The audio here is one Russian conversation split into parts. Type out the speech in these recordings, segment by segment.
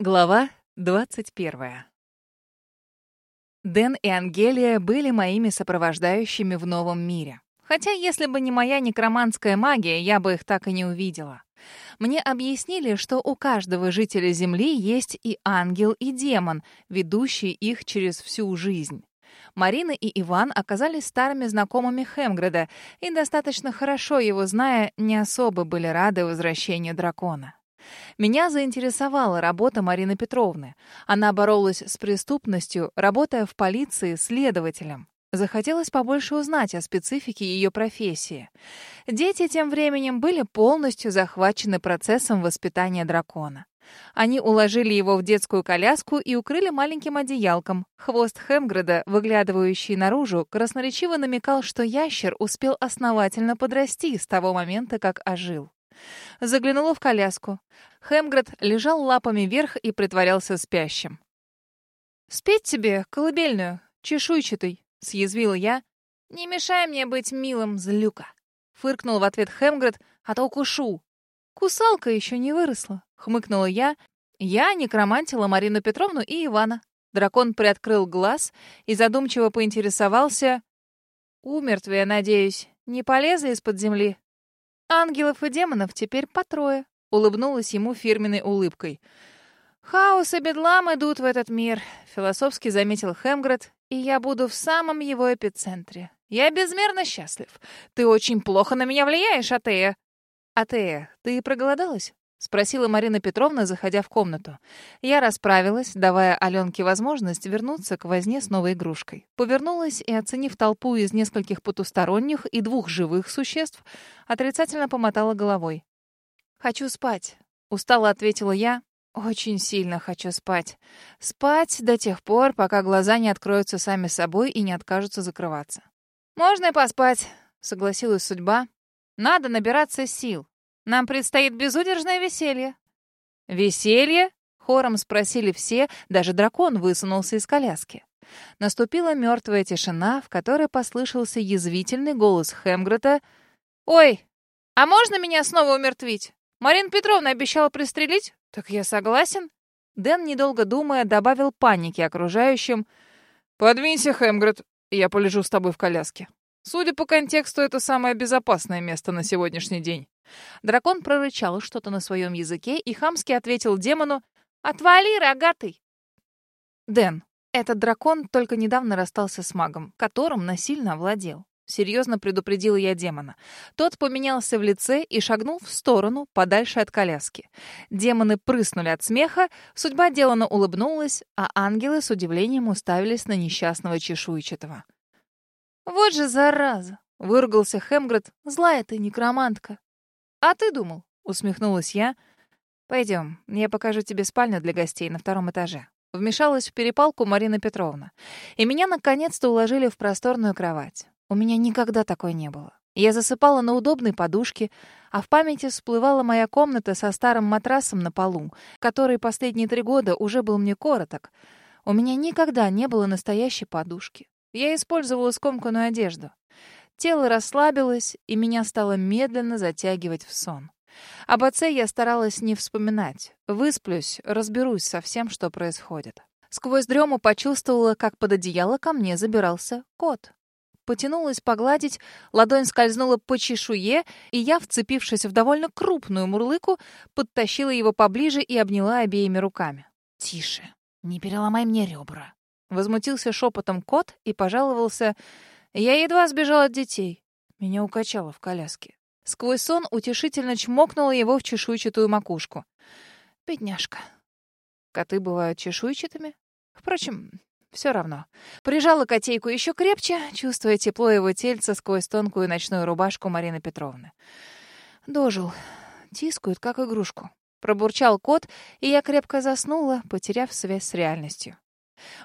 Глава 21. Дэн и Ангелия были моими сопровождающими в новом мире. Хотя, если бы не моя некроманская магия, я бы их так и не увидела. Мне объяснили, что у каждого жителя Земли есть и ангел, и демон, ведущий их через всю жизнь. Марина и Иван оказались старыми знакомыми Хемгреда, и достаточно хорошо его зная, не особо были рады возвращению дракона. Меня заинтересовала работа Марины Петровны. Она боролась с преступностью, работая в полиции следователем. Захотелось побольше узнать о специфике ее профессии. Дети тем временем были полностью захвачены процессом воспитания дракона. Они уложили его в детскую коляску и укрыли маленьким одеялком. Хвост Хемгреда, выглядывающий наружу, красноречиво намекал, что ящер успел основательно подрасти с того момента, как ожил. Заглянула в коляску. Хемгред лежал лапами вверх и притворялся спящим. «Спеть тебе колыбельную, чешуйчатый», — съязвила я. «Не мешай мне быть милым, злюка», — фыркнул в ответ Хемгред, «а то укушу». «Кусалка еще не выросла», — хмыкнула я. Я некромантила Марину Петровну и Ивана. Дракон приоткрыл глаз и задумчиво поинтересовался. «Умертвые, надеюсь, не полезли из-под земли?» Ангелов и демонов теперь по трое. Улыбнулась ему фирменной улыбкой. «Хаос и бедлам идут в этот мир», — философски заметил Хемгред, «и я буду в самом его эпицентре. Я безмерно счастлив. Ты очень плохо на меня влияешь, Атея». «Атея, ты проголодалась?» — спросила Марина Петровна, заходя в комнату. Я расправилась, давая Аленке возможность вернуться к возне с новой игрушкой. Повернулась и, оценив толпу из нескольких потусторонних и двух живых существ, отрицательно помотала головой. «Хочу спать», — устало ответила я. «Очень сильно хочу спать. Спать до тех пор, пока глаза не откроются сами собой и не откажутся закрываться». «Можно и поспать», — согласилась судьба. «Надо набираться сил. Нам предстоит безудержное веселье». «Веселье?» — хором спросили все, даже дракон высунулся из коляски. Наступила мертвая тишина, в которой послышался язвительный голос Хемгрета. «Ой, а можно меня снова умертвить? Марина Петровна обещала пристрелить? Так я согласен». Дэн, недолго думая, добавил паники окружающим. «Подвинься, Хемгрет, я полежу с тобой в коляске. Судя по контексту, это самое безопасное место на сегодняшний день». Дракон прорычал что-то на своем языке и хамски ответил демону «Отвали, рогатый!» Дэн, этот дракон только недавно расстался с магом, которым насильно овладел. Серьезно предупредила я демона. Тот поменялся в лице и шагнул в сторону, подальше от коляски. Демоны прыснули от смеха, судьба делано улыбнулась, а ангелы с удивлением уставились на несчастного чешуйчатого. «Вот же зараза!» — выругался Хемгред. «Злая ты некромантка!» «А ты думал?» — усмехнулась я. «Пойдем, я покажу тебе спальню для гостей на втором этаже». Вмешалась в перепалку Марина Петровна. И меня наконец-то уложили в просторную кровать. У меня никогда такой не было. Я засыпала на удобной подушке, а в памяти всплывала моя комната со старым матрасом на полу, который последние три года уже был мне короток. У меня никогда не было настоящей подушки. Я использовала скомканную одежду. Тело расслабилось, и меня стало медленно затягивать в сон. Об отце я старалась не вспоминать. Высплюсь, разберусь со всем, что происходит. Сквозь дрему почувствовала, как под одеяло ко мне забирался кот. Потянулась погладить, ладонь скользнула по чешуе, и я, вцепившись в довольно крупную мурлыку, подтащила его поближе и обняла обеими руками. «Тише, не переломай мне ребра!» Возмутился шепотом кот и пожаловался я едва сбежал от детей. Меня укачало в коляске. Сквозь сон утешительно чмокнула его в чешуйчатую макушку. Бедняжка. Коты бывают чешуйчатыми? Впрочем, все равно. Прижала котейку еще крепче, чувствуя тепло его тельца сквозь тонкую ночную рубашку Марины Петровны. Дожил. Тискают, как игрушку. Пробурчал кот, и я крепко заснула, потеряв связь с реальностью.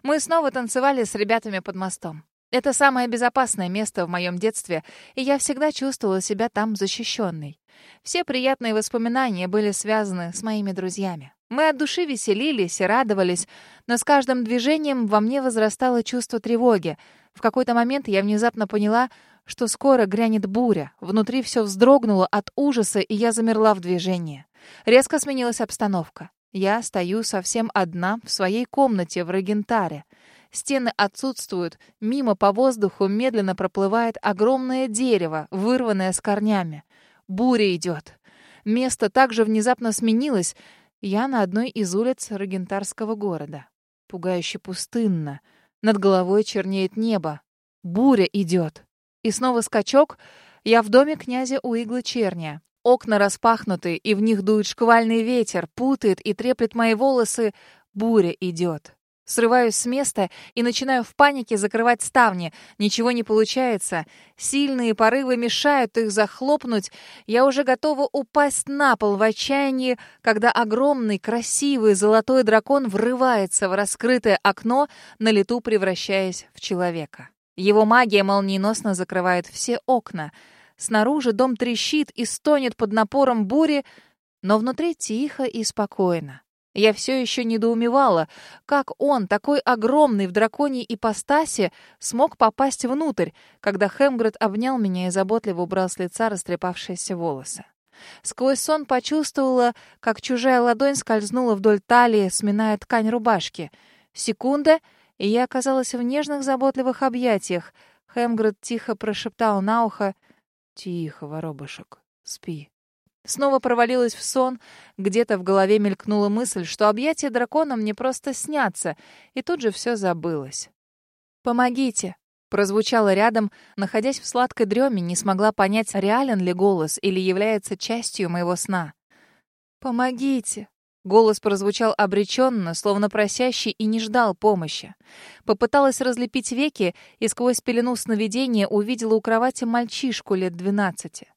Мы снова танцевали с ребятами под мостом. Это самое безопасное место в моем детстве, и я всегда чувствовала себя там защищенной. Все приятные воспоминания были связаны с моими друзьями. Мы от души веселились и радовались, но с каждым движением во мне возрастало чувство тревоги. В какой-то момент я внезапно поняла, что скоро грянет буря. Внутри все вздрогнуло от ужаса, и я замерла в движении. Резко сменилась обстановка. Я стою совсем одна в своей комнате в Регентаре. Стены отсутствуют, мимо по воздуху медленно проплывает огромное дерево, вырванное с корнями. Буря идет. Место также внезапно сменилось. Я на одной из улиц Регентарского города. Пугающе пустынно. Над головой чернеет небо. Буря идет. И снова скачок. Я в доме князя Уигла Черния. Окна распахнуты, и в них дует шквальный ветер, путает и треплет мои волосы. Буря идет. Срываюсь с места и начинаю в панике закрывать ставни. Ничего не получается. Сильные порывы мешают их захлопнуть. Я уже готова упасть на пол в отчаянии, когда огромный, красивый золотой дракон врывается в раскрытое окно, на лету превращаясь в человека. Его магия молниеносно закрывает все окна. Снаружи дом трещит и стонет под напором бури, но внутри тихо и спокойно. Я все еще недоумевала, как он, такой огромный в драконьей ипостаси, смог попасть внутрь, когда Хемгред обнял меня и заботливо убрал с лица растрепавшиеся волосы. Сквозь сон почувствовала, как чужая ладонь скользнула вдоль талии, сминая ткань рубашки. Секунда, и я оказалась в нежных заботливых объятиях. Хемгред тихо прошептал на ухо «Тихо, воробушек, спи». Снова провалилась в сон. Где-то в голове мелькнула мысль, что объятия дракона мне просто снятся, и тут же все забылось. «Помогите!» прозвучало рядом, находясь в сладкой дреме, не смогла понять, реален ли голос или является частью моего сна. «Помогите!» Голос прозвучал обреченно, словно просящий, и не ждал помощи. Попыталась разлепить веки и сквозь пелену сновидения увидела у кровати мальчишку лет двенадцати.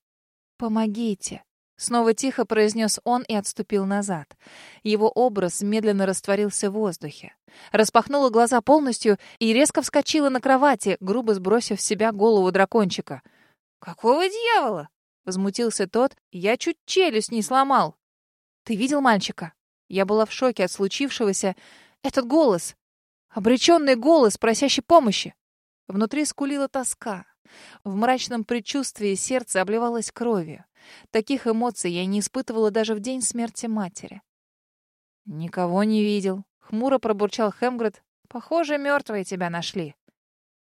«Помогите!» Снова тихо произнес он и отступил назад. Его образ медленно растворился в воздухе. Распахнула глаза полностью и резко вскочила на кровати, грубо сбросив с себя голову дракончика. «Какого дьявола?» — возмутился тот. «Я чуть челюсть не сломал». «Ты видел мальчика?» Я была в шоке от случившегося. Этот голос. Обреченный голос, просящий помощи. Внутри скулила тоска. В мрачном предчувствии сердце обливалось кровью. Таких эмоций я не испытывала даже в день смерти матери. «Никого не видел», — хмуро пробурчал Хемгред. «Похоже, мертвые тебя нашли».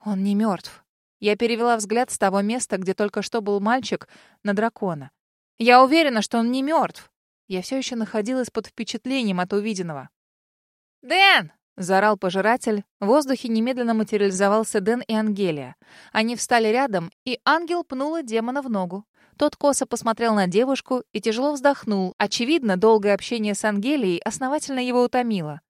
«Он не мертв». Я перевела взгляд с того места, где только что был мальчик, на дракона. «Я уверена, что он не мертв». Я все еще находилась под впечатлением от увиденного. «Дэн!» — заорал пожиратель. В воздухе немедленно материализовался Дэн и Ангелия. Они встали рядом, и ангел пнула демона в ногу. Тот косо посмотрел на девушку и тяжело вздохнул. Очевидно, долгое общение с Ангелией основательно его утомило.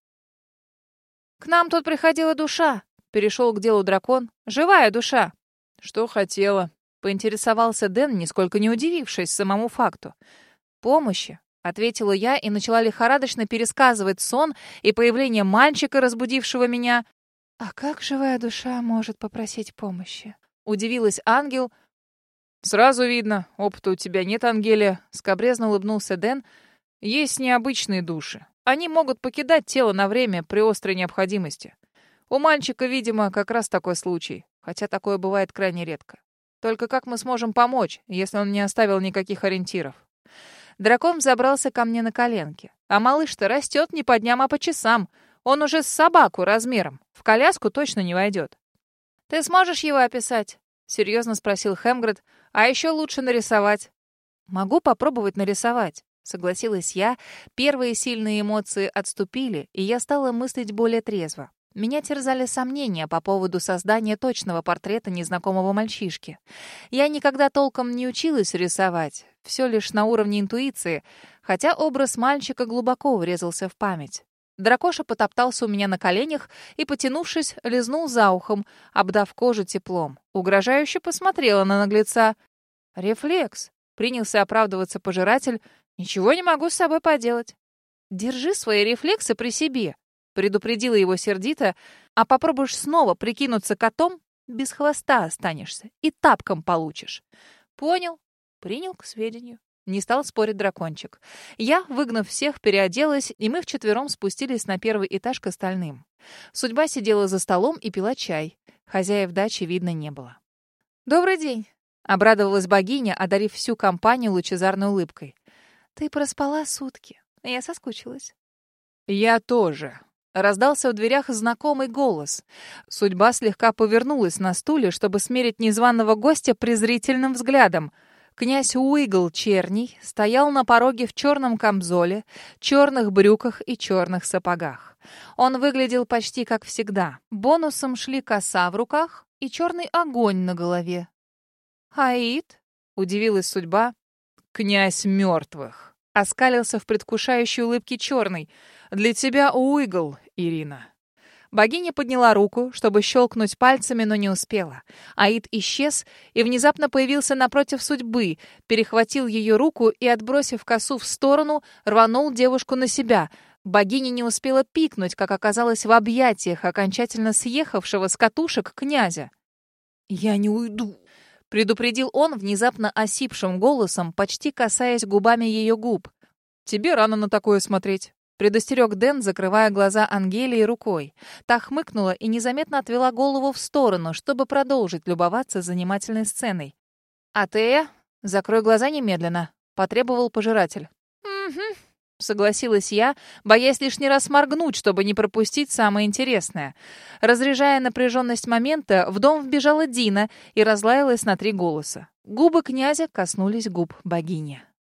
«К нам тут приходила душа», — перешел к делу дракон. «Живая душа». «Что хотела?» — поинтересовался Дэн, нисколько не удивившись самому факту. «Помощи», — ответила я и начала лихорадочно пересказывать сон и появление мальчика, разбудившего меня. «А как живая душа может попросить помощи?» — удивилась ангел, «Сразу видно, опыта у тебя нет, Ангелия», — скобрезно улыбнулся Дэн. «Есть необычные души. Они могут покидать тело на время при острой необходимости. У мальчика, видимо, как раз такой случай, хотя такое бывает крайне редко. Только как мы сможем помочь, если он не оставил никаких ориентиров?» Дракон забрался ко мне на коленки. А малыш-то растет не по дням, а по часам. Он уже с собаку размером. В коляску точно не войдет. «Ты сможешь его описать?» — серьезно спросил Хемгред. А еще лучше нарисовать. Могу попробовать нарисовать. Согласилась я. Первые сильные эмоции отступили, и я стала мыслить более трезво. Меня терзали сомнения по поводу создания точного портрета незнакомого мальчишки. Я никогда толком не училась рисовать, все лишь на уровне интуиции, хотя образ мальчика глубоко врезался в память. Дракоша потоптался у меня на коленях и, потянувшись, лизнул за ухом, обдав кожу теплом. Угрожающе посмотрела на наглеца. «Рефлекс!» — принялся оправдываться пожиратель. «Ничего не могу с собой поделать». «Держи свои рефлексы при себе», — предупредила его сердито. «А попробуешь снова прикинуться котом, без хвоста останешься и тапком получишь». «Понял. Принял к сведению». Не стал спорить дракончик. Я, выгнав всех, переоделась, и мы вчетвером спустились на первый этаж к остальным. Судьба сидела за столом и пила чай. Хозяев дачи видно не было. «Добрый день!» — обрадовалась богиня, одарив всю компанию лучезарной улыбкой. «Ты проспала сутки. Я соскучилась». Я тоже. Раздался в дверях знакомый голос. Судьба слегка повернулась на стуле, чтобы смерить незваного гостя презрительным взглядом. Князь Уигл Черний стоял на пороге в черном камзоле, черных брюках и черных сапогах. Он выглядел почти как всегда. Бонусом шли коса в руках и черный огонь на голове. «Аид?» — удивилась судьба. «Князь мертвых!» — оскалился в предвкушающей улыбке черный. «Для тебя Уигл, Ирина». Богиня подняла руку, чтобы щелкнуть пальцами, но не успела. Аид исчез и внезапно появился напротив судьбы, перехватил ее руку и, отбросив косу в сторону, рванул девушку на себя. Богиня не успела пикнуть, как оказалось в объятиях окончательно съехавшего с катушек князя. «Я не уйду», — предупредил он внезапно осипшим голосом, почти касаясь губами ее губ. «Тебе рано на такое смотреть». Предостерег Дэн, закрывая глаза Ангелии рукой. Та хмыкнула и незаметно отвела голову в сторону, чтобы продолжить любоваться занимательной сценой. «А ты? Закрой глаза немедленно», — потребовал пожиратель. «Угу», — согласилась я, боясь лишний раз моргнуть, чтобы не пропустить самое интересное. Разряжая напряженность момента, в дом вбежала Дина и разлаялась на три голоса. Губы князя коснулись губ богини.